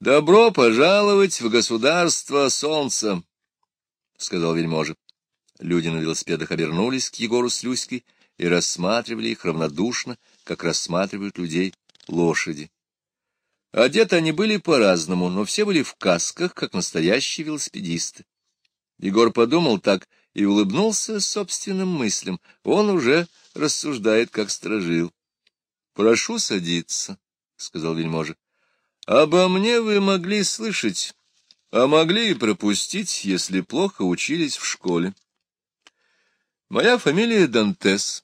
— Добро пожаловать в государство солнца, — сказал вельможа. Люди на велосипедах обернулись к Егору с Люськой и рассматривали их равнодушно, как рассматривают людей лошади. Одеты они были по-разному, но все были в касках, как настоящие велосипедисты. Егор подумал так и улыбнулся собственным мыслям. Он уже рассуждает, как сторожил. — Прошу садиться, — сказал вельможа. — Обо мне вы могли слышать, а могли и пропустить, если плохо учились в школе. Моя фамилия Дантес.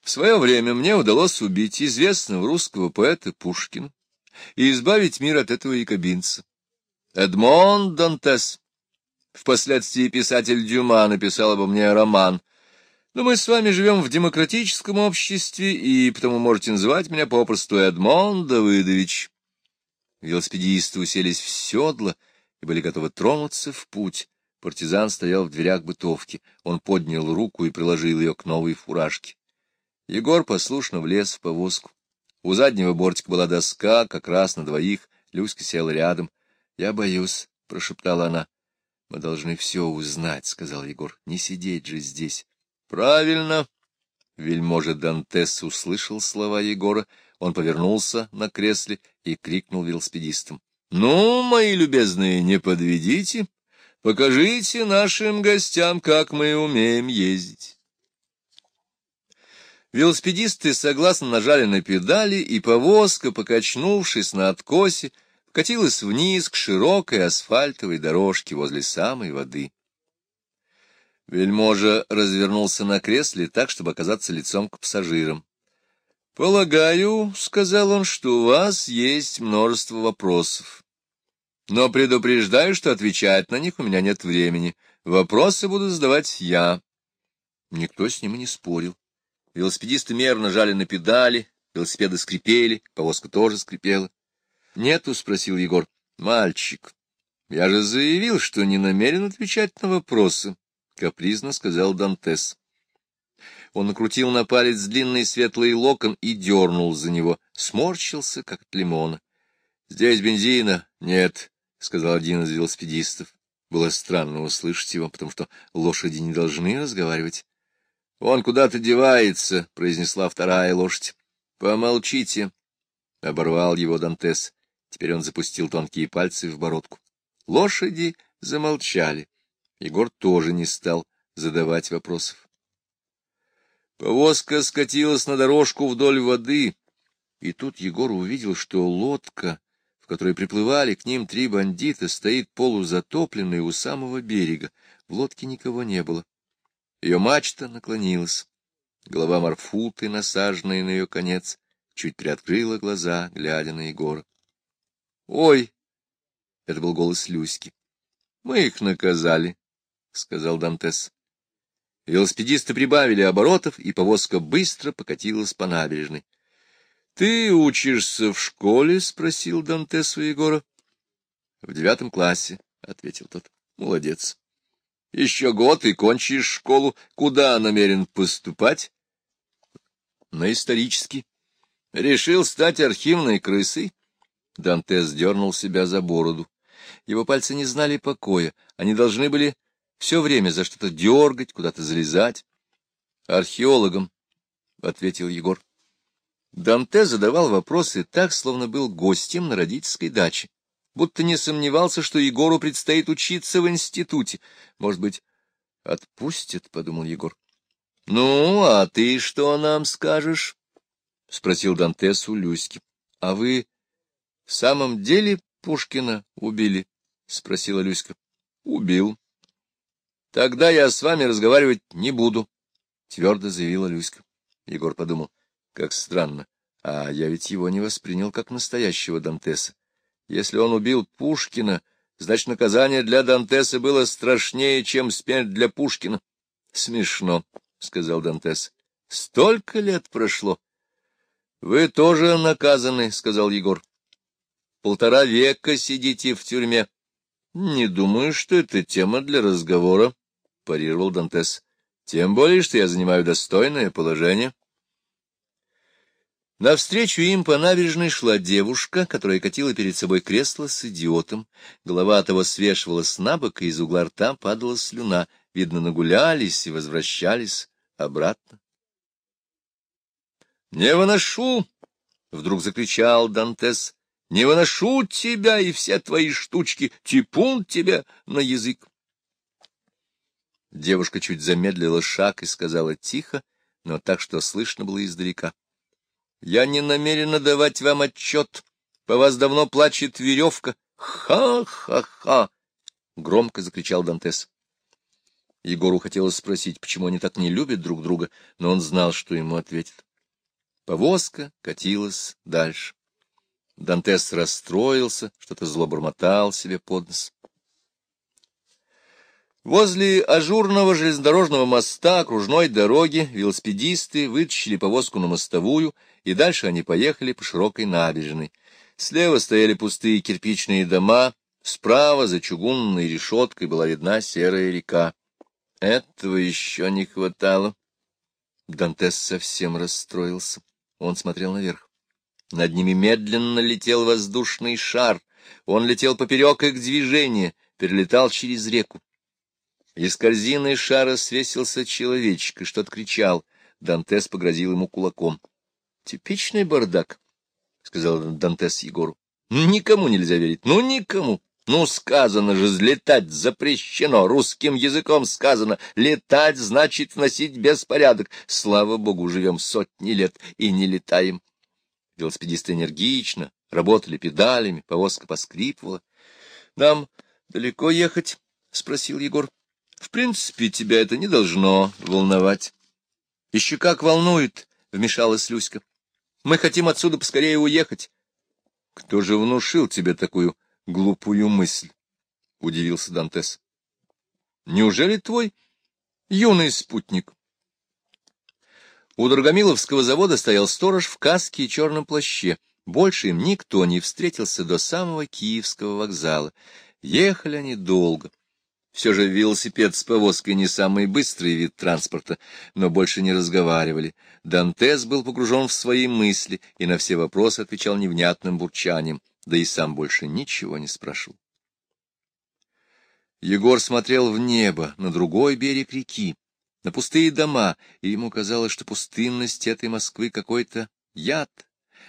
В свое время мне удалось убить известного русского поэта Пушкина и избавить мир от этого якобинца. Эдмон Дантес. Впоследствии писатель Дюма написал обо мне роман. Но мы с вами живем в демократическом обществе, и потому можете называть меня попросту Эдмон Давыдович. Велосипедисты уселись в седло и были готовы тронуться в путь. Партизан стоял в дверях бытовки. Он поднял руку и приложил ее к новой фуражке. Егор послушно влез в повозку. У заднего бортика была доска, как раз на двоих. Люська села рядом. — Я боюсь, — прошептала она. — Мы должны все узнать, — сказал Егор. — Не сидеть же здесь. — Правильно. Вельможа Дантес услышал слова Егора. Он повернулся на кресле и крикнул велосипедистам. — Ну, мои любезные, не подведите. Покажите нашим гостям, как мы умеем ездить. Велосипедисты согласно нажали на педали, и повозка, покачнувшись на откосе, катилась вниз к широкой асфальтовой дорожке возле самой воды. Вельможа развернулся на кресле так, чтобы оказаться лицом к пассажирам. — Полагаю, — сказал он, — что у вас есть множество вопросов. Но предупреждаю, что отвечать на них у меня нет времени. Вопросы буду задавать я. Никто с ним и не спорил. Велосипедисты мерно жали на педали, велосипеды скрипели, повозка тоже скрипела. — Нету, — спросил Егор. — Мальчик, я же заявил, что не намерен отвечать на вопросы, — капризно сказал Дантес. Он накрутил на палец длинный светлый локон и дернул за него, сморщился, как от лимона. — Здесь бензина нет, — сказал один из велосипедистов. Было странно услышать его, потому что лошади не должны разговаривать. — Он куда-то девается, — произнесла вторая лошадь. — Помолчите, — оборвал его Дантес. Теперь он запустил тонкие пальцы в бородку. Лошади замолчали. Егор тоже не стал задавать вопросов. Повозка скатилась на дорожку вдоль воды, и тут Егор увидел, что лодка, в которой приплывали к ним три бандита, стоит полузатопленной у самого берега. В лодке никого не было. Ее мачта наклонилась. Голова Марфуты, насаженная на ее конец, чуть приоткрыла глаза, глядя на Егора. — Ой! — это был голос Люськи. — Мы их наказали, — сказал Дантес. Велосипедисты прибавили оборотов, и повозка быстро покатилась по набережной. — Ты учишься в школе? — спросил Дантес у Егора. — В девятом классе, — ответил тот. — Молодец. — Еще год и кончишь школу. Куда намерен поступать? — На исторический. — Решил стать архивной крысой? Дантес дернул себя за бороду. Его пальцы не знали покоя. Они должны были все время за что-то дергать, куда-то залезать. — Археологом, — ответил Егор. Данте задавал вопросы так, словно был гостем на родительской даче, будто не сомневался, что Егору предстоит учиться в институте. Может быть, отпустят, — подумал Егор. — Ну, а ты что нам скажешь? — спросил Дантес у Люськи. — А вы — В самом деле Пушкина убили? — спросила Люська. — Убил. — Тогда я с вами разговаривать не буду, — твердо заявила Люська. Егор подумал, как странно, а я ведь его не воспринял как настоящего Дантеса. Если он убил Пушкина, значит, наказание для Дантеса было страшнее, чем смерть для Пушкина. — Смешно, — сказал Дантес. — Столько лет прошло. — Вы тоже наказаны, — сказал Егор полтора века сидите в тюрьме. — Не думаю, что это тема для разговора, — парировал Дантес. — Тем более, что я занимаю достойное положение. Навстречу им по набережной шла девушка, которая катила перед собой кресло с идиотом. Голова того свешивалась на бок, и из угла рта падала слюна. Видно, нагулялись и возвращались обратно. — Не выношу! — вдруг закричал Дантес. — Не выношу тебя и все твои штучки! Типун тебе на язык! Девушка чуть замедлила шаг и сказала тихо, но так, что слышно было издалека. — Я не намерена давать вам отчет. По вас давно плачет веревка. Ха-ха-ха! — громко закричал Дантес. Егору хотелось спросить, почему они так не любят друг друга, но он знал, что ему ответит. Повозка катилась дальше. Дантес расстроился, что-то зло бормотал себе под нос. Возле ажурного железнодорожного моста окружной дороги велосипедисты вытащили повозку на мостовую, и дальше они поехали по широкой набережной. Слева стояли пустые кирпичные дома, справа за чугунной решеткой была видна серая река. Этого еще не хватало. Дантес совсем расстроился. Он смотрел наверх. Над ними медленно летел воздушный шар. Он летел поперек их движения, перелетал через реку. Из корзины шара свесился человечек и что-то кричал. Дантес погрозил ему кулаком. — Типичный бардак, — сказал Дантес Егору. — Никому нельзя верить, ну никому. Ну, сказано же, взлетать запрещено, русским языком сказано, летать значит носить беспорядок. Слава богу, живем сотни лет и не летаем. Велосипедисты энергично работали педалями, повозка поскрипывала. — Нам далеко ехать? — спросил Егор. В принципе, тебя это не должно волновать. — Еще как волнует, — вмешалась Люська. — Мы хотим отсюда поскорее уехать. — Кто же внушил тебе такую глупую мысль? — удивился Дантес. — Неужели твой юный спутник? У Дорогомиловского завода стоял сторож в каске и черном плаще. Больше им никто не встретился до самого Киевского вокзала. Ехали они долго. Все же велосипед с повозкой не самый быстрый вид транспорта, но больше не разговаривали. Дантес был погружен в свои мысли и на все вопросы отвечал невнятным бурчанием, да и сам больше ничего не спрашивал. Егор смотрел в небо, на другой берег реки, на пустые дома, и ему казалось, что пустынность этой Москвы какой-то яд.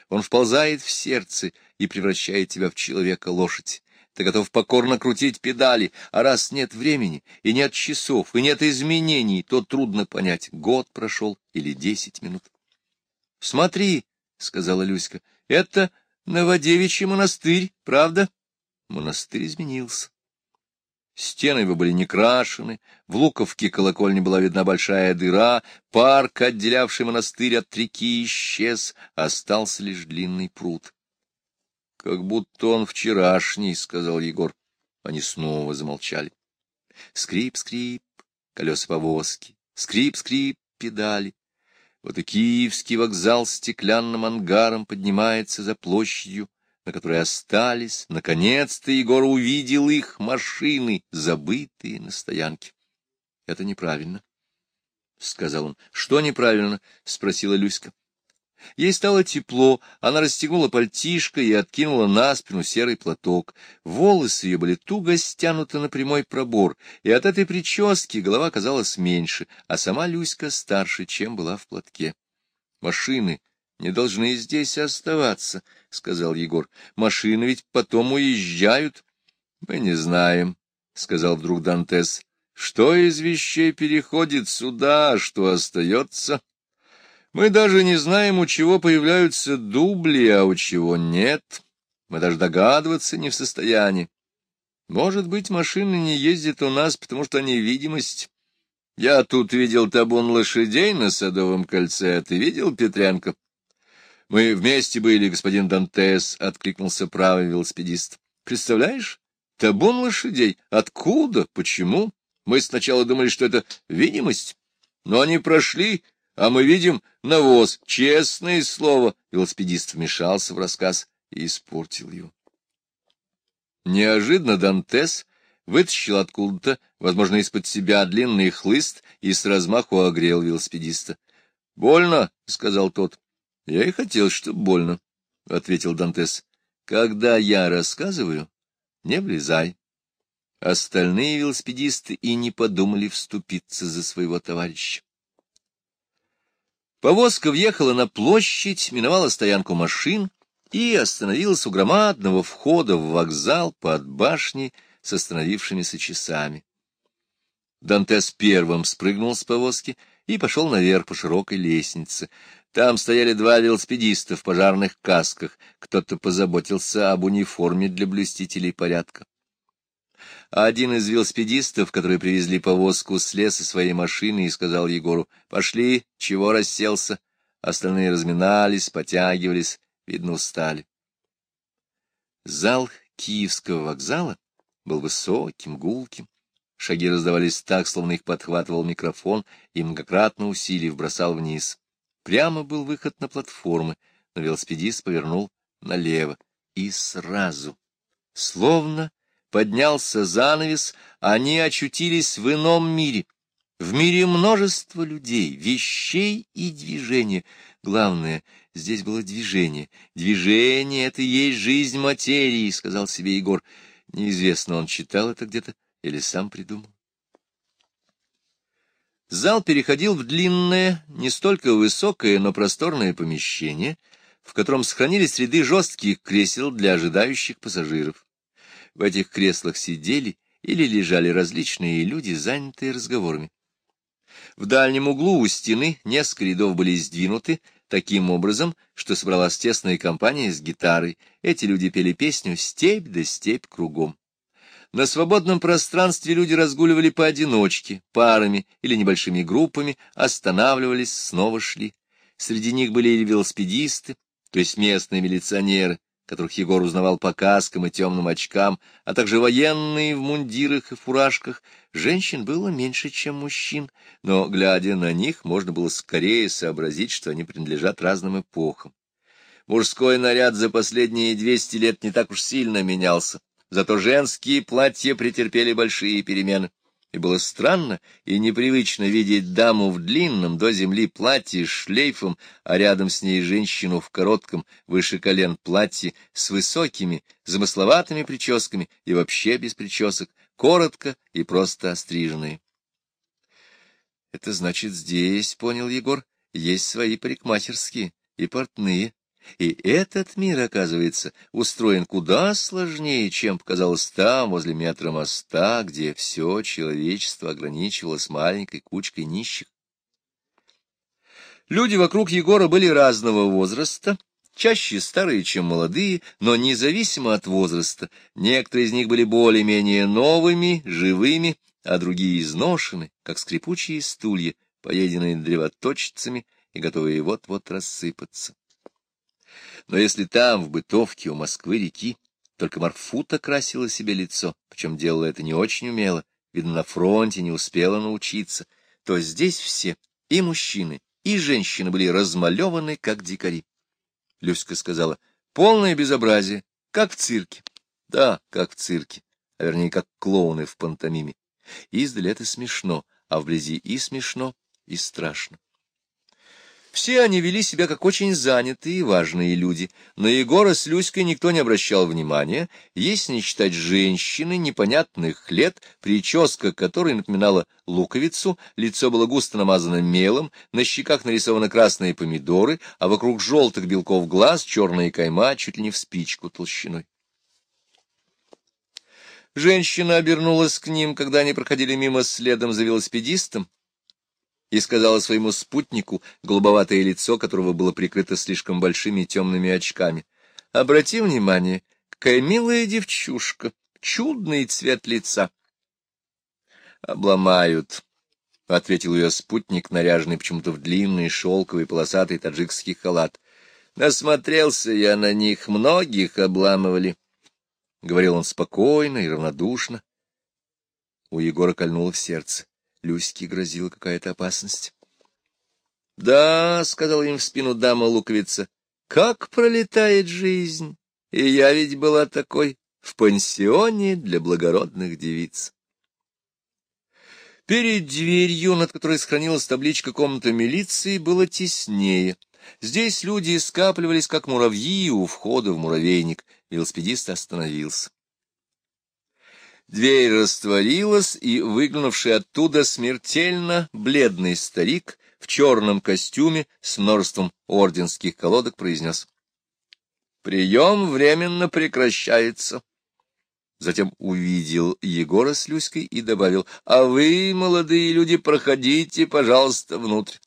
Он вползает в сердце и превращает тебя в человека-лошадь. Ты готов покорно крутить педали, а раз нет времени, и нет часов, и нет изменений, то трудно понять, год прошел или десять минут. — Смотри, — сказала Люська, — это Новодевичий монастырь, правда? Монастырь изменился. Стены его были не крашены, в луковке колокольни была видна большая дыра, парк, отделявший монастырь от реки, исчез, остался лишь длинный пруд. Как будто он вчерашний, — сказал Егор. Они снова замолчали. Скрип-скрип, колеса повозки, скрип-скрип, педали. Вот и Киевский вокзал стеклянным ангаром поднимается за площадью, на которой остались. Наконец-то Егор увидел их машины, забытые на стоянке. — Это неправильно, — сказал он. — Что неправильно? — спросила Люська. Ей стало тепло, она расстегнула пальтишко и откинула на спину серый платок. Волосы ее были туго стянуты на прямой пробор, и от этой прически голова казалась меньше, а сама Люська старше, чем была в платке. — Машины не должны здесь оставаться, — сказал Егор. — Машины ведь потом уезжают. — Мы не знаем, — сказал вдруг Дантес. — Что из вещей переходит сюда, а что остается? — мы даже не знаем, у чего появляются дубли, а у чего нет. Мы даже догадываться не в состоянии. Может быть, машины не ездят у нас, потому что они видимость. Я тут видел табун лошадей на Садовом кольце, а ты видел, Петренко? Мы вместе были, господин Дантес, — откликнулся правый велосипедист. Представляешь, табун лошадей. Откуда? Почему? Мы сначала думали, что это видимость, но они прошли а мы видим навоз. Честное слово, велосипедист вмешался в рассказ и испортил его. Неожиданно Дантес вытащил откуда-то, возможно, из-под себя длинный хлыст и с размаху огрел велосипедиста. — Больно, — сказал тот. — Я и хотел, чтобы больно, — ответил Дантес. — Когда я рассказываю, не влезай. Остальные велосипедисты и не подумали вступиться за своего товарища. Повозка въехала на площадь, миновала стоянку машин и остановилась у громадного входа в вокзал под башней с остановившимися часами. Дантес первым спрыгнул с повозки и пошел наверх по широкой лестнице. Там стояли два велосипедиста в пожарных касках. Кто-то позаботился об униформе для блюстителей порядка. Один из велосипедистов, которые привезли повозку, слез из своей машины и сказал Егору, «Пошли, чего расселся?» Остальные разминались, потягивались, видно, устали. Зал Киевского вокзала был высоким, гулким. Шаги раздавались так, словно их подхватывал микрофон и многократно усилив бросал вниз. Прямо был выход на платформы, но велосипедист повернул налево. И сразу, словно поднялся занавес, они очутились в ином мире, в мире множества людей, вещей и движения. Главное, здесь было движение. Движение — это и есть жизнь материи, — сказал себе Егор. Неизвестно, он читал это где-то или сам придумал. Зал переходил в длинное, не столько высокое, но просторное помещение, в котором сохранились ряды жестких кресел для ожидающих пассажиров. В этих креслах сидели или лежали различные люди, занятые разговорами. В дальнем углу у стены несколько рядов были сдвинуты таким образом, что собралась тесная компания с гитарой. Эти люди пели песню «Степь да степь кругом». На свободном пространстве люди разгуливали поодиночке, парами или небольшими группами, останавливались, снова шли. Среди них были и велосипедисты, то есть местные милиционеры, которых Егор узнавал по каскам и темным очкам, а также военные в мундирах и фуражках. Женщин было меньше, чем мужчин, но, глядя на них, можно было скорее сообразить, что они принадлежат разным эпохам. Мужской наряд за последние двести лет не так уж сильно менялся, зато женские платья претерпели большие перемены и было странно и непривычно видеть даму в длинном до земли платье с шлейфом, а рядом с ней женщину в коротком, выше колен платье с высокими, замысловатыми прическами и вообще без причесок, коротко и просто остриженные. Это значит, здесь, понял Егор, есть свои парикмахерские и портные, и этот мир, оказывается, устроен куда сложнее, чем показалось там, возле метра моста, где все человечество ограничивалось маленькой кучкой нищих. Люди вокруг Егора были разного возраста, чаще старые, чем молодые, но независимо от возраста. Некоторые из них были более-менее новыми, живыми, а другие изношены, как скрипучие стулья, поеденные древоточцами и готовые вот-вот рассыпаться. Но если там, в бытовке у Москвы-реки, только Марфута красила себе лицо, причем делала это не очень умело, видно, на фронте не успела научиться, то здесь все, и мужчины, и женщины были размалеваны, как дикари. Люська сказала, полное безобразие, как в цирке. Да, как в цирке, а вернее, как клоуны в пантомиме. Издали это смешно, а вблизи и смешно, и страшно. Все они вели себя как очень занятые и важные люди. На Егора с Люськой никто не обращал внимания, если не считать женщины непонятных лет, прическа которой напоминала луковицу, лицо было густо намазано мелом, на щеках нарисованы красные помидоры, а вокруг желтых белков глаз черная кайма чуть ли не в спичку толщиной. Женщина обернулась к ним, когда они проходили мимо следом за велосипедистом, и сказала своему спутнику, голубоватое лицо которого было прикрыто слишком большими темными очками, — Обрати внимание, какая милая девчушка, чудный цвет лица. — Обломают, — ответил ее спутник, наряженный почему-то в длинный шелковый полосатый таджикский халат. — Насмотрелся я на них, многих обламывали. — говорил он спокойно и равнодушно. У Егора кольнуло в сердце. Люське грозила какая-то опасность. — Да, — сказала им в спину дама луковица, — как пролетает жизнь, и я ведь была такой в пансионе для благородных девиц. Перед дверью, над которой сохранилась табличка комната милиции, было теснее. Здесь люди скапливались, как муравьи, у входа в муравейник. Велосипедист остановился. Дверь растворилась, и выглянувший оттуда смертельно бледный старик в черном костюме с множеством орденских колодок произнес. «Прием временно прекращается». Затем увидел Егора с Люськой и добавил, «А вы, молодые люди, проходите, пожалуйста, внутрь».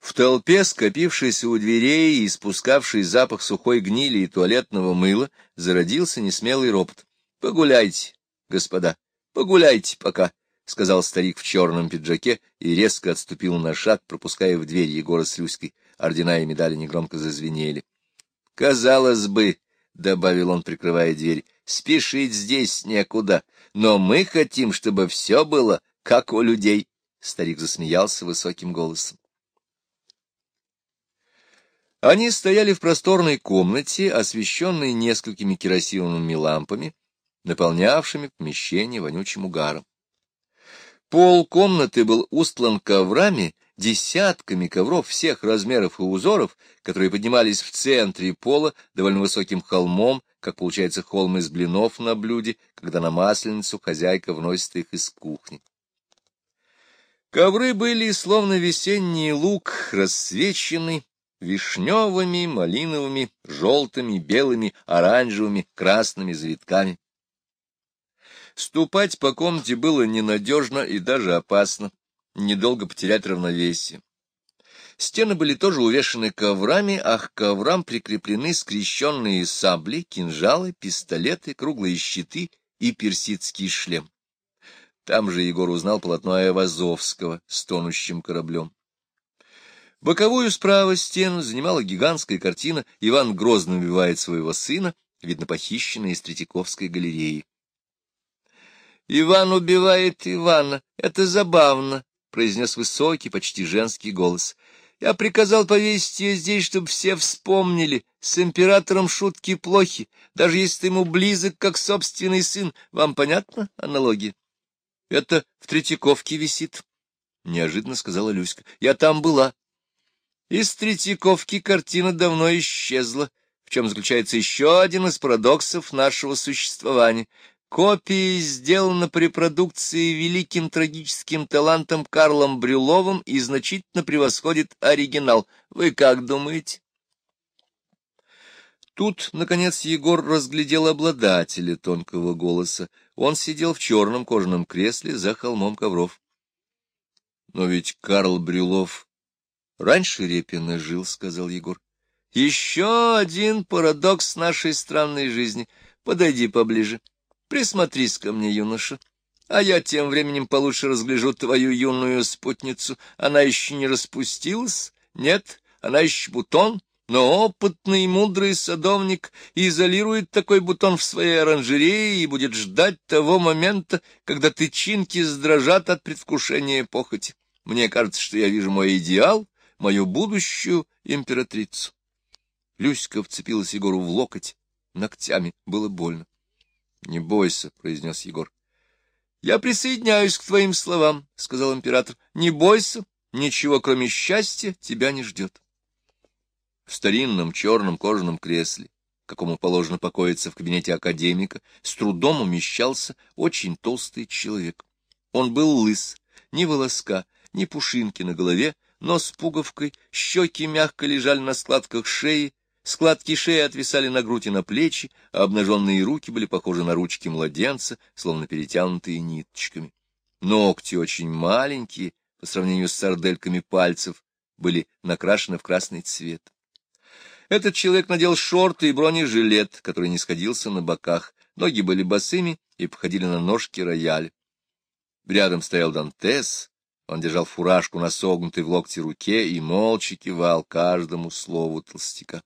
В толпе, скопившейся у дверей и испускавшей запах сухой гнили и туалетного мыла, зародился несмелый ропот. — Погуляйте, господа, погуляйте пока, — сказал старик в черном пиджаке и резко отступил на шаг, пропуская в дверь Егора с Люськой. Ордена и медали негромко зазвенели. — Казалось бы, — добавил он, прикрывая дверь, — спешить здесь некуда, но мы хотим, чтобы все было, как у людей. Старик засмеялся высоким голосом. Они стояли в просторной комнате, освещенной несколькими керосиновыми лампами, наполнявшими помещение вонючим угаром. Пол комнаты был устлан коврами, десятками ковров всех размеров и узоров, которые поднимались в центре пола довольно высоким холмом, как получается холм из блинов на блюде, когда на масленицу хозяйка вносит их из кухни. Ковры были словно весенний лук, рассвеченный, вишневыми, малиновыми, желтыми, белыми, оранжевыми, красными завитками. Ступать по комнате было ненадежно и даже опасно, недолго потерять равновесие. Стены были тоже увешаны коврами, а к коврам прикреплены скрещенные сабли, кинжалы, пистолеты, круглые щиты и персидский шлем. Там же Егор узнал полотно Айвазовского с тонущим кораблем. Боковую справа стену занимала гигантская картина «Иван Грозный убивает своего сына», видно, похищенная из Третьяковской галереи. «Иван убивает Ивана. Это забавно», — произнес высокий, почти женский голос. «Я приказал повесить ее здесь, чтобы все вспомнили. С императором шутки плохи, даже если ты ему близок, как собственный сын. Вам понятна аналогия?» «Это в Третьяковке висит», — неожиданно сказала Люська. «Я там была». Из Третьяковки картина давно исчезла, в чем заключается еще один из парадоксов нашего существования. Копия сделана при продукции великим трагическим талантом Карлом Брюловым и значительно превосходит оригинал. Вы как думаете? Тут, наконец, Егор разглядел обладателя тонкого голоса. Он сидел в черном кожаном кресле за холмом ковров. Но ведь Карл Брюлов Раньше Репина жил, — сказал Егор. — Еще один парадокс нашей странной жизни. Подойди поближе. Присмотрись ко мне, юноша. А я тем временем получше разгляжу твою юную спутницу. Она еще не распустилась? Нет, она еще бутон. Но опытный мудрый садовник изолирует такой бутон в своей оранжерее и будет ждать того момента, когда тычинки сдрожат от предвкушения похоти. Мне кажется, что я вижу мой идеал, мою будущую императрицу. Люська вцепилась Егору в локоть, ногтями, было больно. — Не бойся, — произнес Егор. — Я присоединяюсь к твоим словам, — сказал император. — Не бойся, ничего, кроме счастья, тебя не ждет. В старинном черном кожаном кресле, какому положено покоиться в кабинете академика, с трудом умещался очень толстый человек. Он был лыс, ни волоска, ни пушинки на голове, нос пуговкой, щеки мягко лежали на складках шеи, складки шеи отвисали на грудь и на плечи, а обнаженные руки были похожи на ручки младенца, словно перетянутые ниточками. Ногти очень маленькие, по сравнению с сардельками пальцев, были накрашены в красный цвет. Этот человек надел шорты и бронежилет, который не сходился на боках, ноги были босыми и походили на ножки рояля. Рядом стоял Дантес, он держал фуражку на согнутой в локте руке и молча кивал каждому слову толстяка.